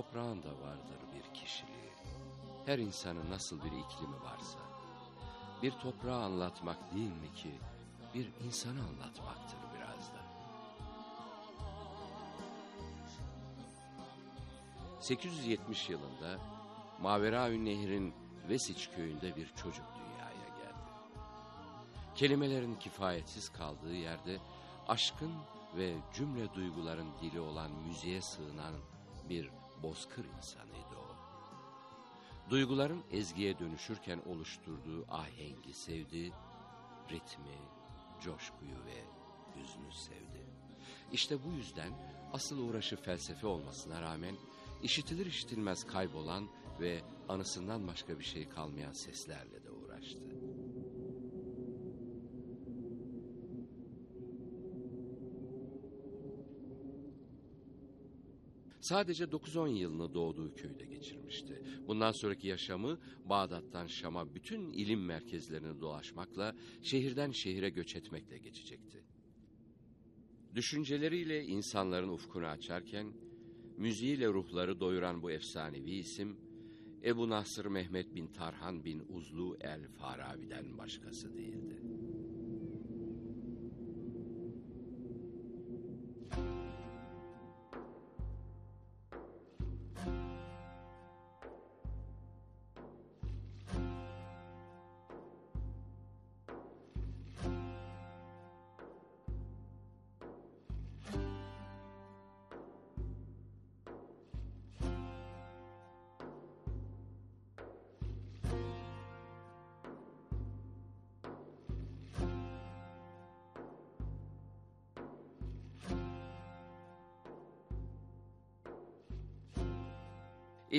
Toprağın da vardır bir kişiliği. Her insanın nasıl bir iklimi varsa. Bir toprağı anlatmak değil mi ki bir insanı anlatmaktır biraz da. 870 yılında Maveraün Nehir'in Vesiç köyünde bir çocuk dünyaya geldi. Kelimelerin kifayetsiz kaldığı yerde aşkın ve cümle duyguların dili olan müziğe sığınan bir bozkır insanıydı o. Duyguların ezgiye dönüşürken oluşturduğu ahengi sevdi, ritmi, coşkuyu ve hüznü sevdi. İşte bu yüzden asıl uğraşı felsefe olmasına rağmen işitilir işitilmez kaybolan ve anısından başka bir şey kalmayan seslerle de uğraştı. Sadece 9-10 yılını doğduğu köyde geçirmişti. Bundan sonraki yaşamı Bağdat'tan Şam'a bütün ilim merkezlerini dolaşmakla, şehirden şehire göç etmekle geçecekti. Düşünceleriyle insanların ufkunu açarken, müziğiyle ruhları doyuran bu efsanevi isim, Ebu Nasır Mehmet bin Tarhan bin Uzlu el Farabi'den başkası değildi.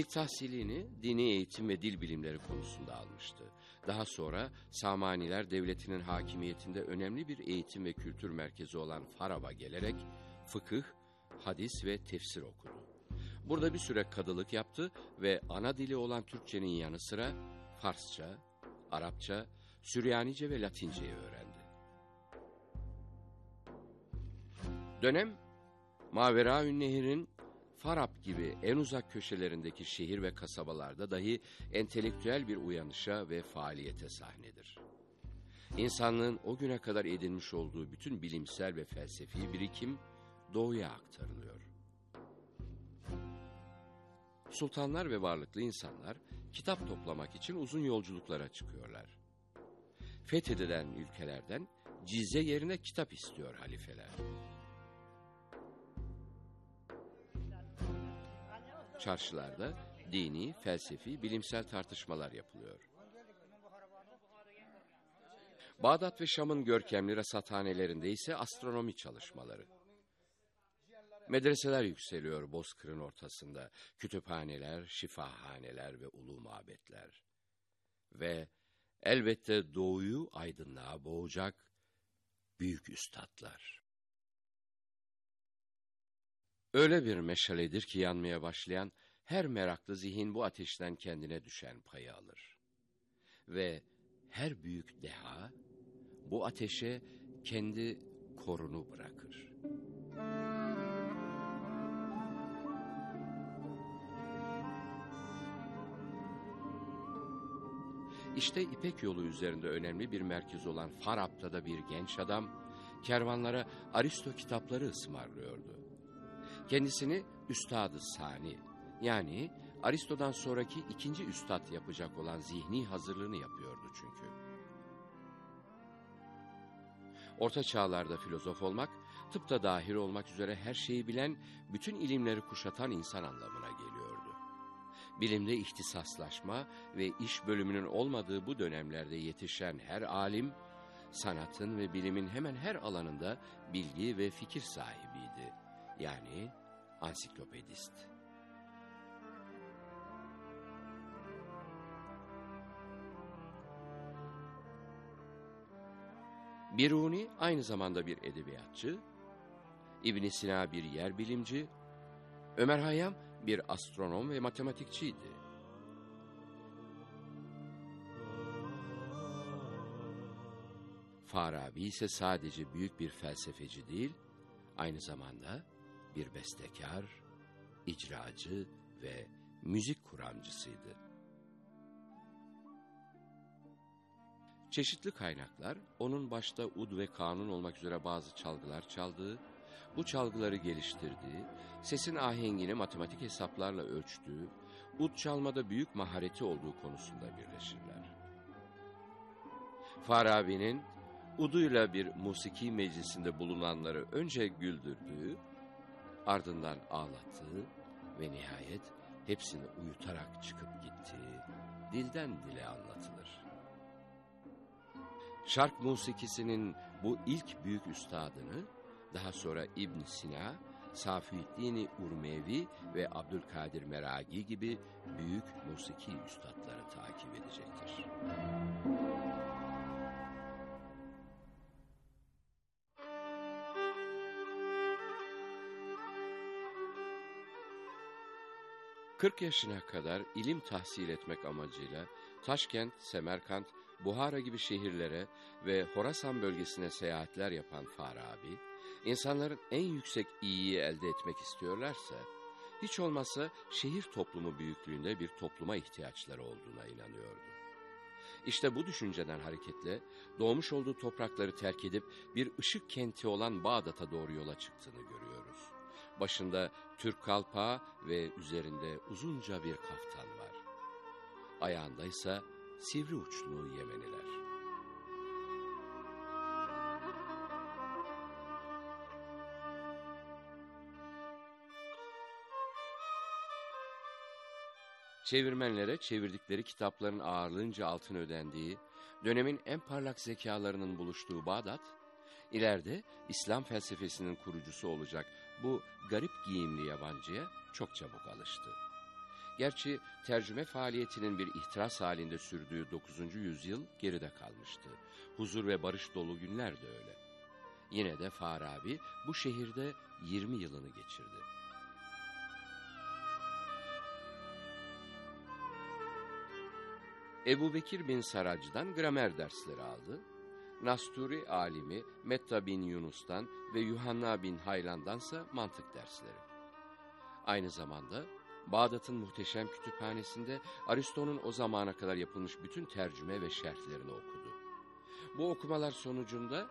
İlk tahsilini dini eğitim ve dil bilimleri konusunda almıştı. Daha sonra Samaniler devletinin hakimiyetinde önemli bir eğitim ve kültür merkezi olan Farab'a gelerek fıkıh, hadis ve tefsir okudu. Burada bir süre kadılık yaptı ve ana dili olan Türkçenin yanı sıra Farsça, Arapça, Süryanice ve Latinceyi öğrendi. Dönem Maveraün Nehir'in Farab gibi en uzak köşelerindeki şehir ve kasabalarda dahi entelektüel bir uyanışa ve faaliyete sahnedir. İnsanlığın o güne kadar edinmiş olduğu bütün bilimsel ve felsefi birikim doğuya aktarılıyor. Sultanlar ve varlıklı insanlar kitap toplamak için uzun yolculuklara çıkıyorlar. Fethedilen ülkelerden cize yerine kitap istiyor halifeler. Çarşılarda dini, felsefi, bilimsel tartışmalar yapılıyor. Bağdat ve Şam'ın görkemli rasathanelerinde ise astronomi çalışmaları. Medreseler yükseliyor Bozkır'ın ortasında. Kütüphaneler, şifahaneler ve ulu mabetler. Ve elbette doğuyu aydınlığa boğacak büyük üstadlar. Öyle bir meşaledir ki yanmaya başlayan her meraklı zihin bu ateşten kendine düşen payı alır. Ve her büyük deha bu ateşe kendi korunu bırakır. İşte İpek yolu üzerinde önemli bir merkez olan Farap'ta da bir genç adam kervanlara Aristo kitapları ısmarlıyordu. Kendisini Üstad-ı Sani yani Aristo'dan sonraki ikinci üstad yapacak olan zihni hazırlığını yapıyordu çünkü. Orta çağlarda filozof olmak, tıpta dahil olmak üzere her şeyi bilen, bütün ilimleri kuşatan insan anlamına geliyordu. Bilimde ihtisaslaşma ve iş bölümünün olmadığı bu dönemlerde yetişen her alim, sanatın ve bilimin hemen her alanında bilgi ve fikir sahibiydi. Yani ansiklopedist. Biruni aynı zamanda bir edebiyatçı, İbn Sina bir yer bilimci, Ömer Hayyam bir astronom ve matematikçiydi. Farabi ise sadece büyük bir felsefeci değil, aynı zamanda bir bestekar, icracı ve müzik kuramcısıydı. Çeşitli kaynaklar onun başta ud ve kanun olmak üzere bazı çalgılar çaldığı, bu çalgıları geliştirdiği, sesin ahengini matematik hesaplarla ölçtüğü, ud çalmada büyük mahareti olduğu konusunda birleşirler. Farabi'nin uduyla bir musiki meclisinde bulunanları önce güldürdüğü, ardından ağlattığı ve nihayet hepsini uyutarak çıkıp gittiği dilden dile anlatılır. Şark musikisinin bu ilk büyük üstadını daha sonra İbn Sina, Safiüddin Urmevi ve Abdülkadir Meragi gibi büyük musiki üstadları takip edecektir. 40 yaşına kadar ilim tahsil etmek amacıyla Taşkent, Semerkant, Buhara gibi şehirlere ve Horasan bölgesine seyahatler yapan Farabi, insanların en yüksek iyiyi elde etmek istiyorlarsa, hiç olmazsa şehir toplumu büyüklüğünde bir topluma ihtiyaçları olduğuna inanıyordu. İşte bu düşünceden hareketle doğmuş olduğu toprakları terk edip bir ışık kenti olan Bağdat'a doğru yola çıktığını görüyoruz. Başında Türk kalpağı ve üzerinde uzunca bir kaftan var. Ayağında ise sivri uçlu Yemeniler. Çevirmenlere çevirdikleri kitapların ağırlığınca altın ödendiği, dönemin en parlak zekalarının buluştuğu Bağdat, ileride İslam felsefesinin kurucusu olacak bu garip giyimli yabancıya çok çabuk alıştı. Gerçi tercüme faaliyetinin bir ihtiras halinde sürdüğü 9. yüzyıl geride kalmıştı. Huzur ve barış dolu günler de öyle. Yine de Farabi bu şehirde 20 yılını geçirdi. Ebu Bekir bin Sarac'dan gramer dersleri aldı. Nasturi alimi Metta bin Yunus'tan ve Yuhanna bin Haylan'dansa mantık dersleri. Aynı zamanda Bağdat'ın muhteşem kütüphanesinde Aristo'nun o zamana kadar yapılmış bütün tercüme ve şerhlerini okudu. Bu okumalar sonucunda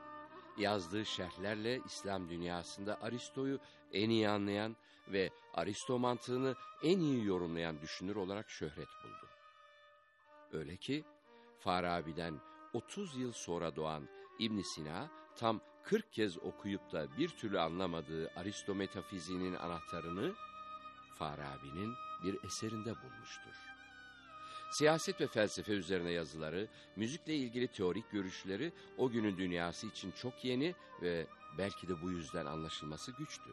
yazdığı şerhlerle İslam dünyasında Aristo'yu en iyi anlayan ve Aristo mantığını en iyi yorumlayan düşünür olarak şöhret buldu. Öyle ki Farabi'den 30 yıl sonra doğan İbn Sina tam 40 kez okuyup da bir türlü anlamadığı Aristo metafiziğinin anahtarını Farabi'nin bir eserinde bulmuştur. Siyaset ve felsefe üzerine yazıları, müzikle ilgili teorik görüşleri o günün dünyası için çok yeni ve belki de bu yüzden anlaşılması güçtü.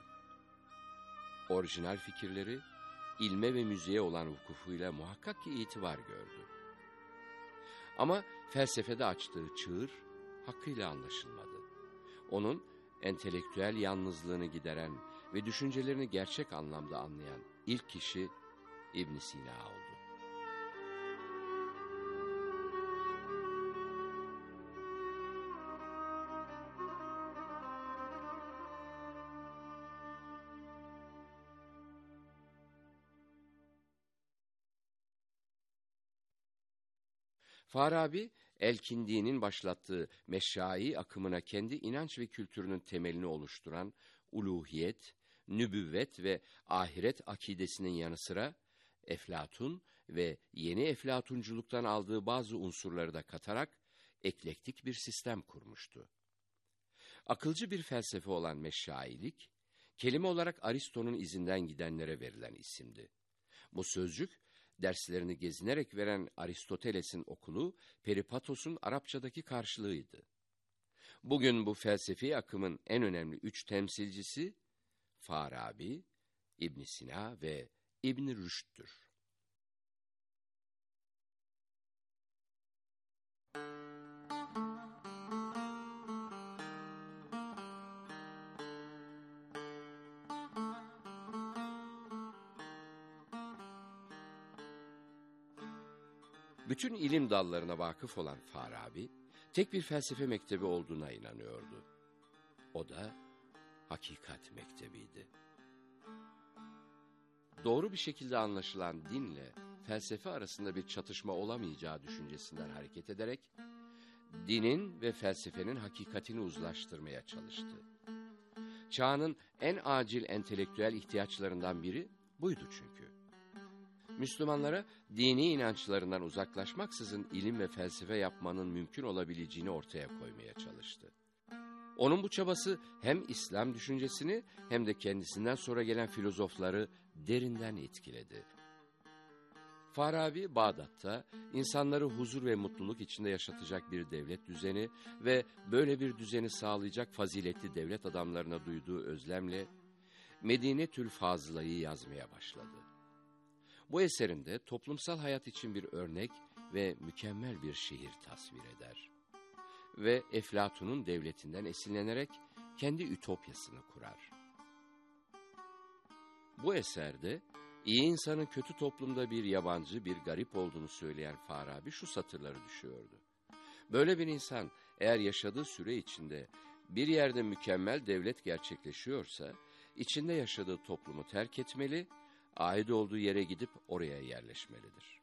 Orijinal fikirleri, ilme ve müziğe olan vukufuyla muhakkak ki itibar gördü. Ama felsefede açtığı çığır hakkıyla anlaşılmadı. Onun entelektüel yalnızlığını gideren ve düşüncelerini gerçek anlamda anlayan ilk kişi İbn Sina oldu. Farabi, Elkindi'nin başlattığı meşai akımına kendi inanç ve kültürünün temelini oluşturan uluhiyet, nübüvvet ve ahiret akidesinin yanı sıra Eflatun ve yeni Eflatunculuktan aldığı bazı unsurları da katarak eklektik bir sistem kurmuştu. Akılcı bir felsefe olan meşailik, kelime olarak Aristo'nun izinden gidenlere verilen isimdi. Bu sözcük, derslerini gezinerek veren Aristoteles'in okulu Peripatos'un Arapçadaki karşılığıydı. Bugün bu felsefi akımın en önemli üç temsilcisi Farabi, İbn Sina ve İbn Rüşd'tür. Bütün ilim dallarına vakıf olan Farabi, tek bir felsefe mektebi olduğuna inanıyordu. O da hakikat mektebiydi. Doğru bir şekilde anlaşılan dinle felsefe arasında bir çatışma olamayacağı düşüncesinden hareket ederek, dinin ve felsefenin hakikatini uzlaştırmaya çalıştı. Çağının en acil entelektüel ihtiyaçlarından biri buydu çünkü. Müslümanlara dini inançlarından uzaklaşmaksızın ilim ve felsefe yapmanın mümkün olabileceğini ortaya koymaya çalıştı. Onun bu çabası hem İslam düşüncesini hem de kendisinden sonra gelen filozofları derinden etkiledi. Farabi, Bağdat'ta insanları huzur ve mutluluk içinde yaşatacak bir devlet düzeni ve böyle bir düzeni sağlayacak faziletli devlet adamlarına duyduğu özlemle Medine Tül Fazıla'yı yazmaya başladı. Bu eserinde toplumsal hayat için bir örnek ve mükemmel bir şehir tasvir eder. Ve Eflatun'un devletinden esinlenerek kendi ütopyasını kurar. Bu eserde iyi insanın kötü toplumda bir yabancı, bir garip olduğunu söyleyen Farabi şu satırları düşüyordu. Böyle bir insan eğer yaşadığı süre içinde bir yerde mükemmel devlet gerçekleşiyorsa, içinde yaşadığı toplumu terk etmeli, ait olduğu yere gidip oraya yerleşmelidir.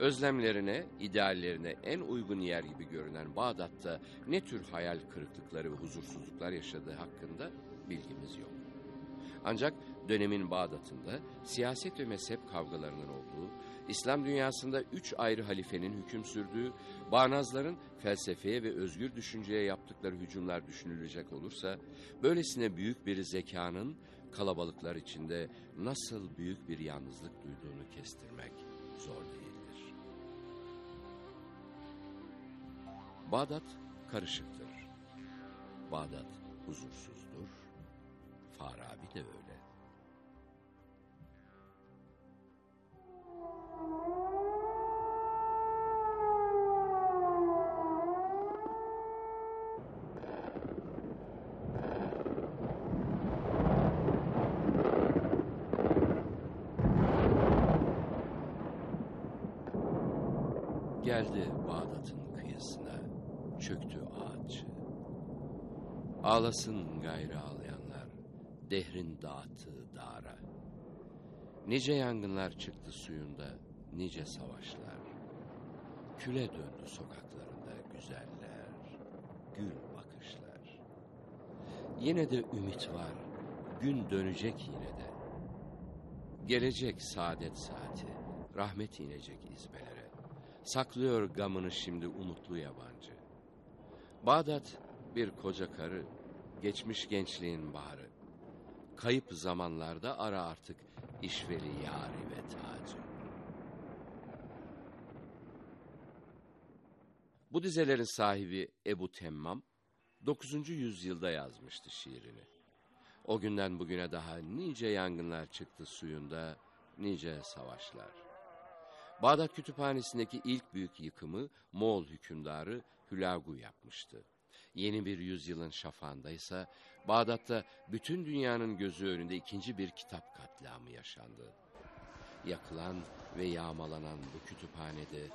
Özlemlerine, ideallerine en uygun yer gibi görünen Bağdat'ta ne tür hayal kırıklıkları ve huzursuzluklar yaşadığı hakkında bilgimiz yok. Ancak dönemin Bağdat'ında siyaset ve mezhep kavgalarının olduğu, İslam dünyasında üç ayrı halifenin hüküm sürdüğü, bağnazların felsefeye ve özgür düşünceye yaptıkları hücumlar düşünülecek olursa, böylesine büyük bir zekanın kalabalıklar içinde nasıl büyük bir yalnızlık duyduğunu kestirmek zor değildir. Bağdat karışıktır. Bağdat huzursuzdur. Farabi de öyle. Ağlasın gayrı ağlayanlar, dehrin dağıttığı dağra. Nice yangınlar çıktı suyunda, nice savaşlar. Küle döndü sokaklarında güzeller, gül bakışlar. Yine de ümit var, gün dönecek yine de. Gelecek saadet saati, rahmet inecek izbelere. Saklıyor gamını şimdi umutlu yabancı. Bağdat bir koca karı, geçmiş gençliğin baharı. Kayıp zamanlarda ara artık işveli yari ve tacı. Bu dizelerin sahibi Ebu Temmam, 9. yüzyılda yazmıştı şiirini. O günden bugüne daha nice yangınlar çıktı suyunda, nice savaşlar. Bağdat Kütüphanesi'ndeki ilk büyük yıkımı Moğol hükümdarı Hülagu yapmıştı. Yeni bir yüzyılın şafağındaysa Bağdat'ta bütün dünyanın gözü önünde ikinci bir kitap katliamı yaşandı. Yakılan ve yağmalanan bu kütüphanede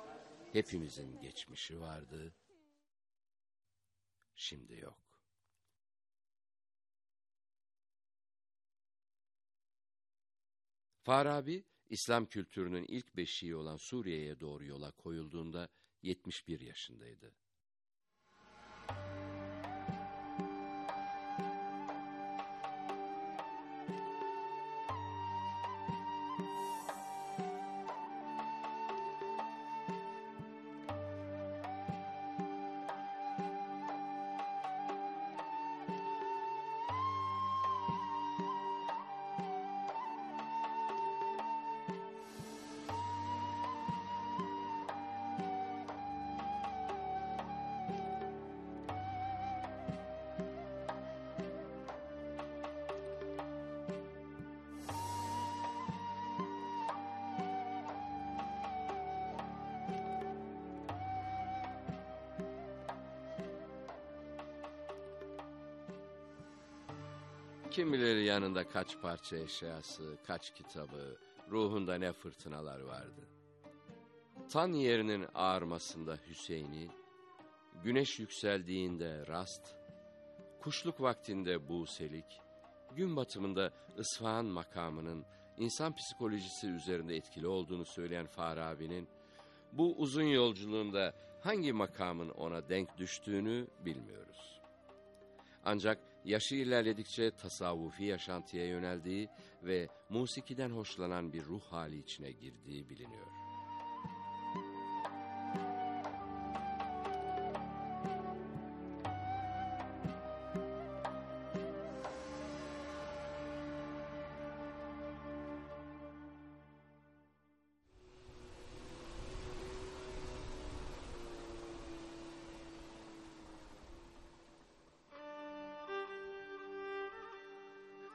hepimizin geçmişi vardı, şimdi yok. Farabi, İslam kültürünün ilk beşiği olan Suriye'ye doğru yola koyulduğunda 71 yaşındaydı. Kim bilir yanında kaç parça eşyası, kaç kitabı, ruhunda ne fırtınalar vardı. Tan yerinin ağarmasında Hüseyin'i, güneş yükseldiğinde Rast, kuşluk vaktinde Buselik, gün batımında İsfahan makamının insan psikolojisi üzerinde etkili olduğunu söyleyen Farabi'nin, bu uzun yolculuğunda hangi makamın ona denk düştüğünü bilmiyoruz. Ancak yaşı ilerledikçe tasavvufi yaşantıya yöneldiği ve musikiden hoşlanan bir ruh hali içine girdiği biliniyor.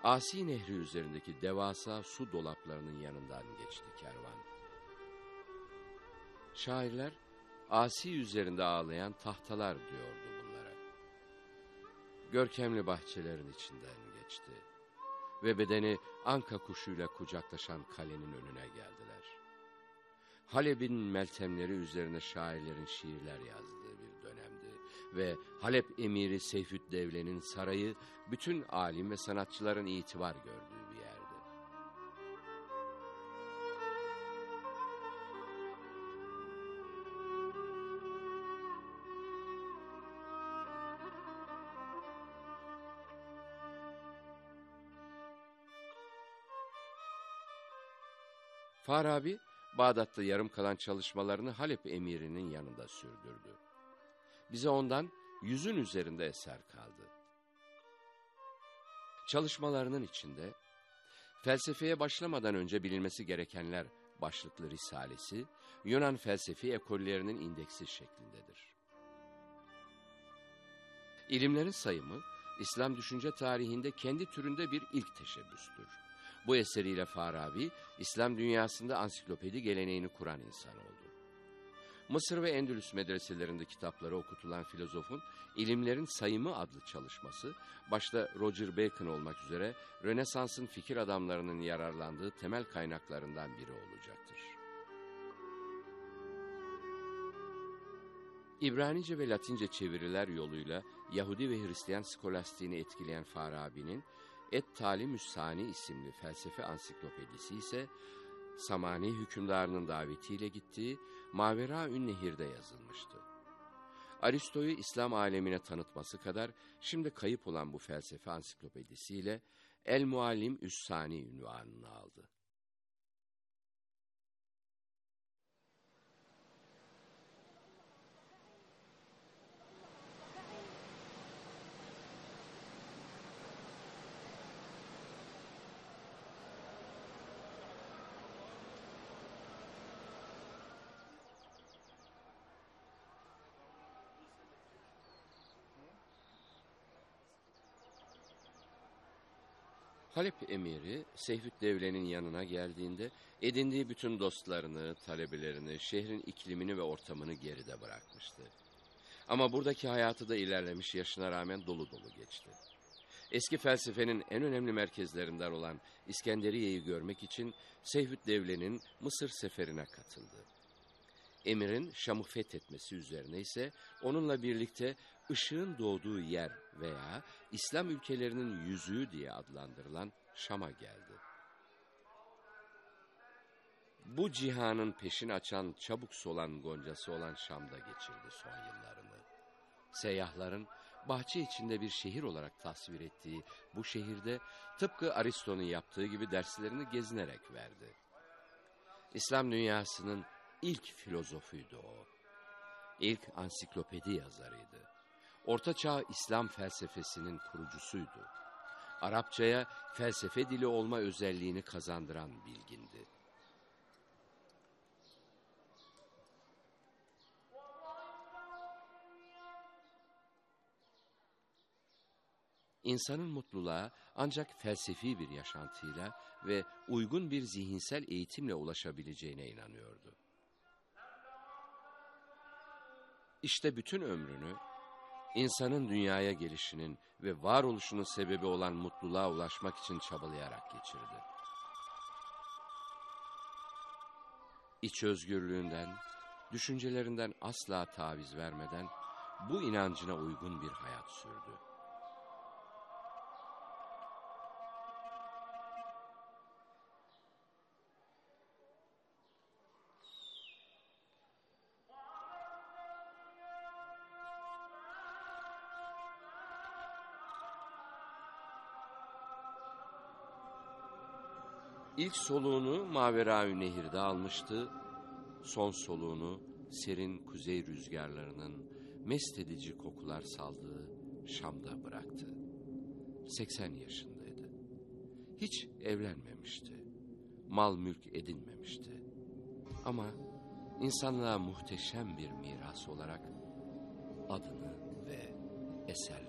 Asi Nehri üzerindeki devasa su dolaplarının yanından geçti kervan. Şairler Asi üzerinde ağlayan tahtalar diyordu bunlara. Görkemli bahçelerin içinden geçti ve bedeni anka kuşuyla kucaklaşan kalenin önüne geldiler. Halep'in meltemleri üzerine şairlerin şiirler dönemdi ve Halep emiri Seyfüddevle'nin sarayı bütün alim ve sanatçıların itibar gördüğü bir yerdi. Farabi, Bağdat'ta yarım kalan çalışmalarını Halep emirinin yanında sürdürdü. Bize ondan yüzün üzerinde eser kaldı. Çalışmalarının içinde felsefeye başlamadan önce bilinmesi gerekenler başlıklı risalesi Yunan felsefi ekollerinin indeksi şeklindedir. İlimlerin sayımı İslam düşünce tarihinde kendi türünde bir ilk teşebbüstür. Bu eseriyle Farabi, İslam dünyasında ansiklopedi geleneğini kuran insan oldu. Mısır ve Endülüs medreselerinde kitapları okutulan filozofun İlimlerin Sayımı adlı çalışması, başta Roger Bacon olmak üzere Rönesans'ın fikir adamlarının yararlandığı temel kaynaklarından biri olacaktır. İbranice ve Latince çeviriler yoluyla Yahudi ve Hristiyan skolastiğini etkileyen Farabi'nin Et Talimüs Sani isimli felsefe ansiklopedisi ise Samani hükümdarının davetiyle gittiği Mavera Ünnehir'de yazılmıştı. Aristo'yu İslam alemine tanıtması kadar şimdi kayıp olan bu felsefe ansiklopedisiyle El Muallim Üssani ünvanını aldı. Halep emiri Seyfüt Devle'nin yanına geldiğinde edindiği bütün dostlarını, talebelerini, şehrin iklimini ve ortamını geride bırakmıştı. Ama buradaki hayatı da ilerlemiş yaşına rağmen dolu dolu geçti. Eski felsefenin en önemli merkezlerinden olan İskenderiye'yi görmek için Seyfüt Devle'nin Mısır seferine katıldı. Emirin Şam'ı fethetmesi üzerine ise onunla birlikte ışığın doğduğu yer veya İslam ülkelerinin yüzüğü diye adlandırılan Şam'a geldi. Bu cihanın peşini açan çabuk solan goncası olan Şam'da geçirdi son yıllarını. Seyyahların bahçe içinde bir şehir olarak tasvir ettiği bu şehirde tıpkı Aristo'nun yaptığı gibi derslerini gezinerek verdi. İslam dünyasının ilk filozofuydu o. İlk ansiklopedi yazarıydı. Orta Çağ İslam felsefesinin kurucusuydu. Arapçaya felsefe dili olma özelliğini kazandıran bilgindi. İnsanın mutluluğa ancak felsefi bir yaşantıyla ve uygun bir zihinsel eğitimle ulaşabileceğine inanıyordu. İşte bütün ömrünü insanın dünyaya gelişinin ve varoluşunun sebebi olan mutluluğa ulaşmak için çabalayarak geçirdi. İç özgürlüğünden, düşüncelerinden asla taviz vermeden bu inancına uygun bir hayat sürdü. İlk soluğunu Maveraü Nehir'de almıştı. Son soluğunu serin kuzey rüzgarlarının mest edici kokular saldığı Şam'da bıraktı. 80 yaşındaydı. Hiç evlenmemişti. Mal mülk edinmemişti. Ama insanlığa muhteşem bir miras olarak adını ve eserlerini